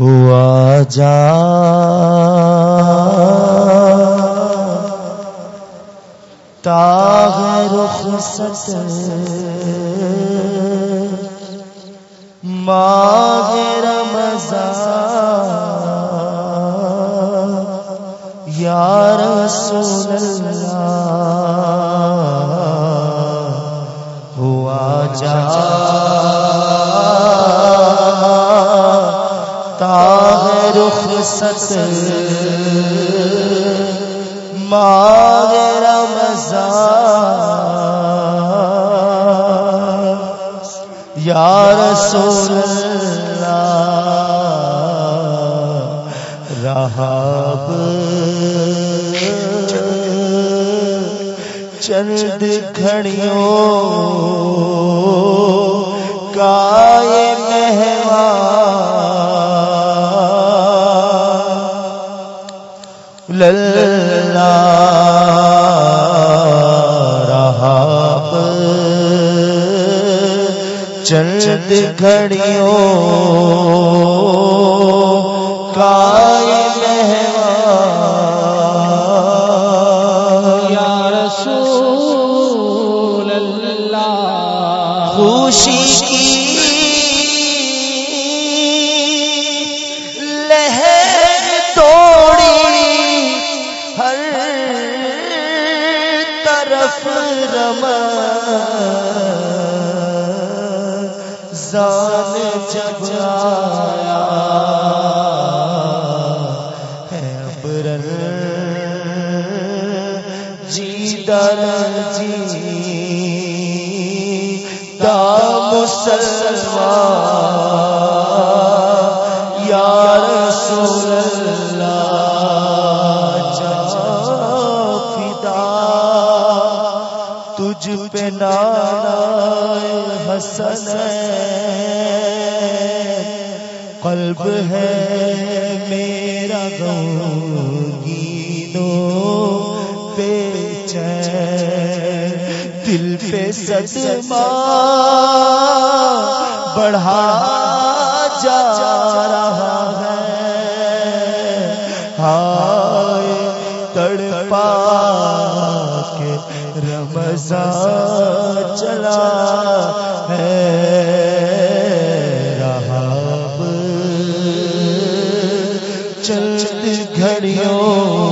ہوا جا۔ تاغ رخ ست ماہ رمضان۔ یا رسول ماہ رمضان۔ یا رسول اللہ رہاب چند گھڑیوں کا یہ رہاب چند گھڑیوں کا خوشی طرف رمضان جب آیا ہے ابرل جی در جی۔ دا مسلمان۔ دل پہ صدمہ بڑھا جا رہا ہے۔ ہائے تڑپا کے رمضان چلا ہے۔ رہاب چند گھڑیوں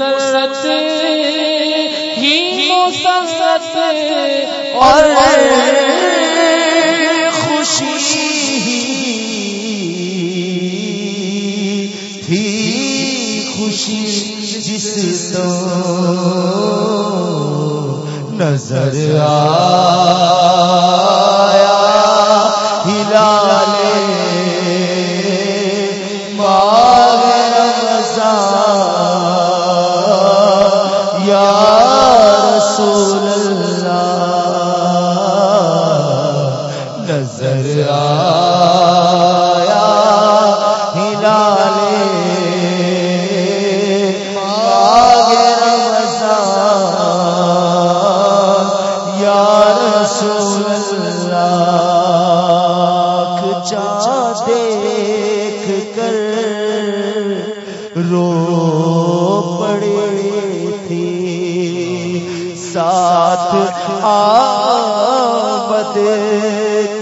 مسرت ہی مسرت اور خوشی تھی خوشی جس تو نظر آیا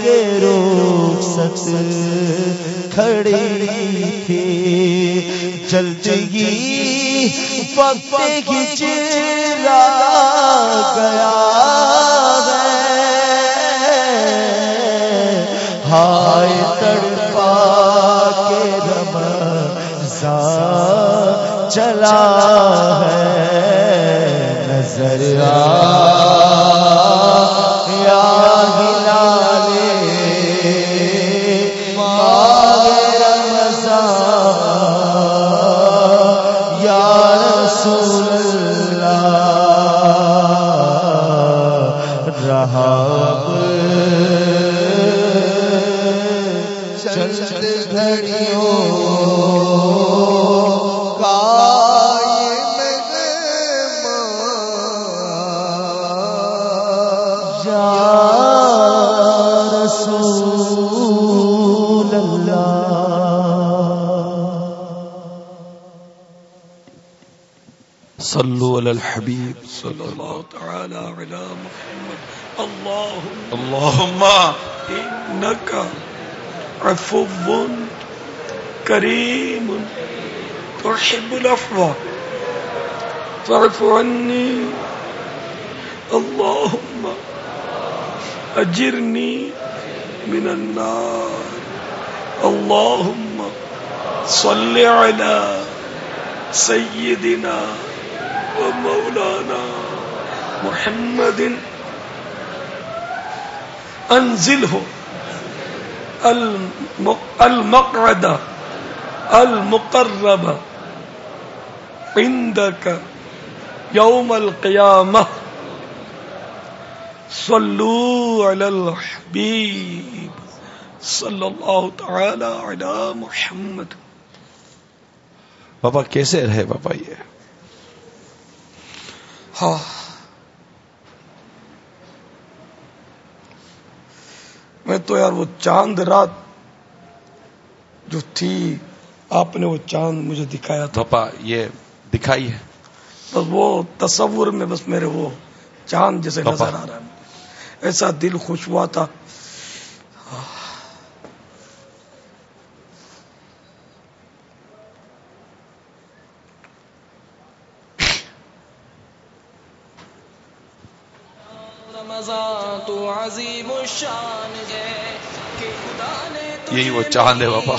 کے روک سک کھڑی تھی۔ جلدی وقت ہجرا گیا ہائے تڑپا کے رمضان چلا ہے۔ نظر آیا چند گھڑیوں یا رسول اللہ۔ صلوا على الحبيب صلى الله تعالى على محمد۔ اللهم اللهم إنك عفو كريم تحب العفو. فاعف عني اللهم أجرني من النار. اللهم صل على سيدنا ومولانا محمد. انزله الم- المقعد المقرب. عندك يوم القيامة. صلوا على الحبيب. صلى الله تعالى على محمد. بابا کیسے رہے بابا یہ؟ ہاں۔ میں تو یار وہ چاند رات جو تھی آپ نے وہ چاند مجھے دکھایا تھا۔ بابا یہ دکھائی ہے۔ بس وہ تصور میں بس میرے وہ چاند جیسے پاپا۔ نظر آ رہا ہے۔ ایسا دل خوش ہوا تھا رمضان تو عظیم الشان ہے کہ خدا نے یہی وہ چاند ہے بابا۔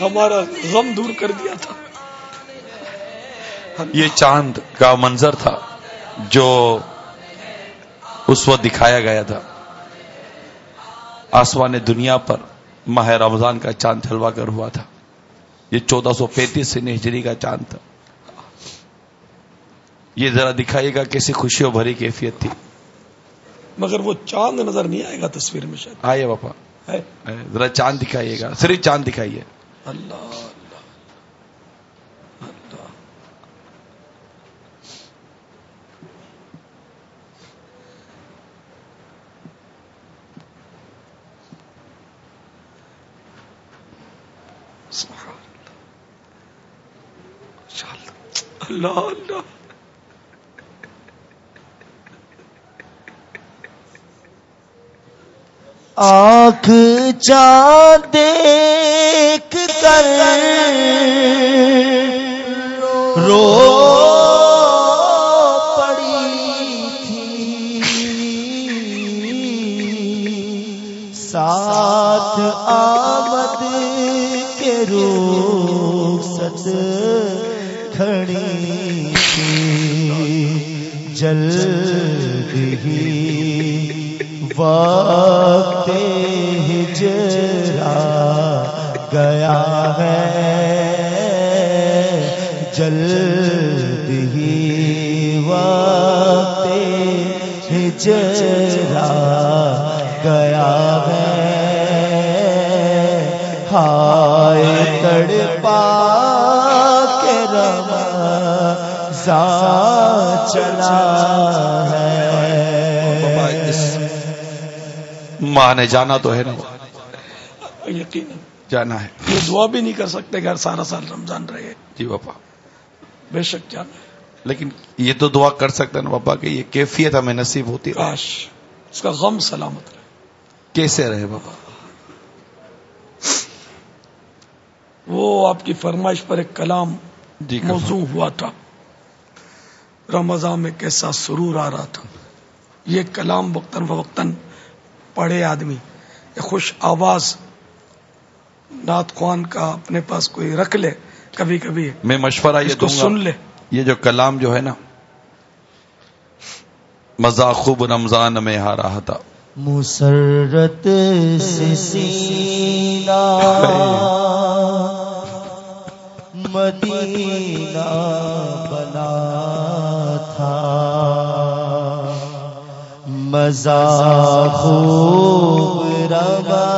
ہمارا غم دور کر دیا تھا۔ یہ چاند کا منظر تھا جو اس وقت دکھایا گیا تھا۔ آسمان دنیا پر ماہ رمضان کا چاند جلوا کر ہوا تھا۔ یہ چودہ سو پینتیس سے ہجری کا چاند تھا۔ یہ ذرا دکھائیے گا کیسی خوشیوں بھری کیفیت تھی۔ مگر وہ چاند نظر نہیں آئے گا تصویر میں شاید۔ باپا۔ ہے۔ ذرا چاند دکھائیے گا۔ صرف چاند دکھائیے۔ اللہ۔ اللہ اللہ سبحان اللہ اللہ اللہ آنکھ چاند دیکھ کر رو گیا ہے۔ جلد ہی وقت ہجرا گیا ہے۔ ہائے تڑپا کے رمضان چلا ہے۔ ماں نے جانا تو ہے نا۔ یقین۔ جانا ہے۔ یہ دعا بھی نہیں کر سکتے ہر سارا سال رمضان رہے۔ جی باپا۔ بے شک جانا ہے لیکن یہ تو دعا کر سکتا نا باپا کہ یہ کیفیت ہمیں نصیب ہوتی کاش۔ اس کا غم سلامت رہے۔ کیسے رہے بابا وہ آپ کی فرمائش پر ایک کلام جی موضوع ہوا تھا۔ رمضان میں کیسا سرور آ رہا تھا۔ یہ کلام وقتاً فوقتاً پڑھے آدمی خوش آواز نعت خوان کا اپنے پاس کوئی رکھ لے کبھی کبھی میں مشورہ یہ دوں گا سن لے۔ یہ جو کلام جو ہے نا مزہ خوب رمضان میں ہا رہا تھا۔ مسرت سے سینا مدینہ بنا تھا۔ مزہ خوب رمضان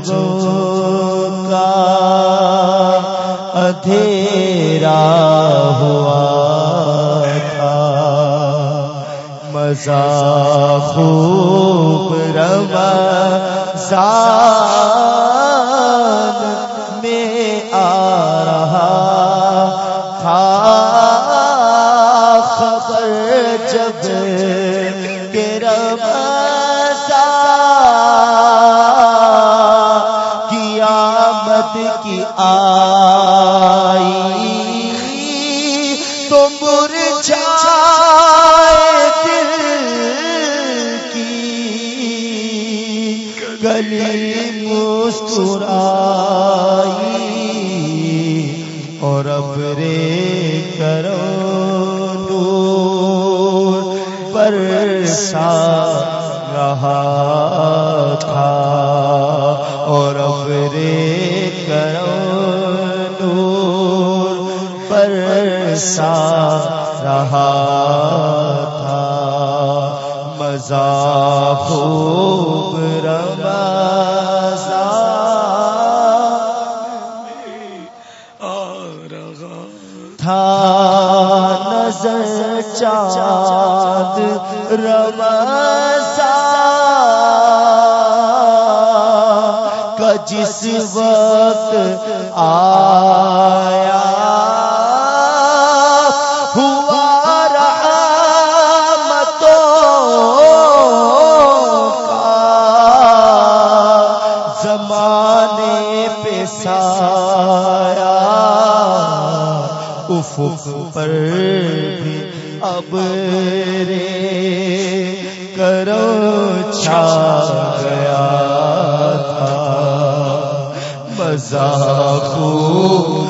کا ادھیرا ہوا تھا۔ مزہ خوب رمضان میں آ رہا گلی مسکرائی اور اب رے کرو نور برسا رہا تھا اور اب رے کرو نور برسا رہا تھا مزہ خوب رمضان تھا نظر چاند رمضان کا جس وقت آیا اب رے کرو چھا گیا تھا۔ مزہ خوب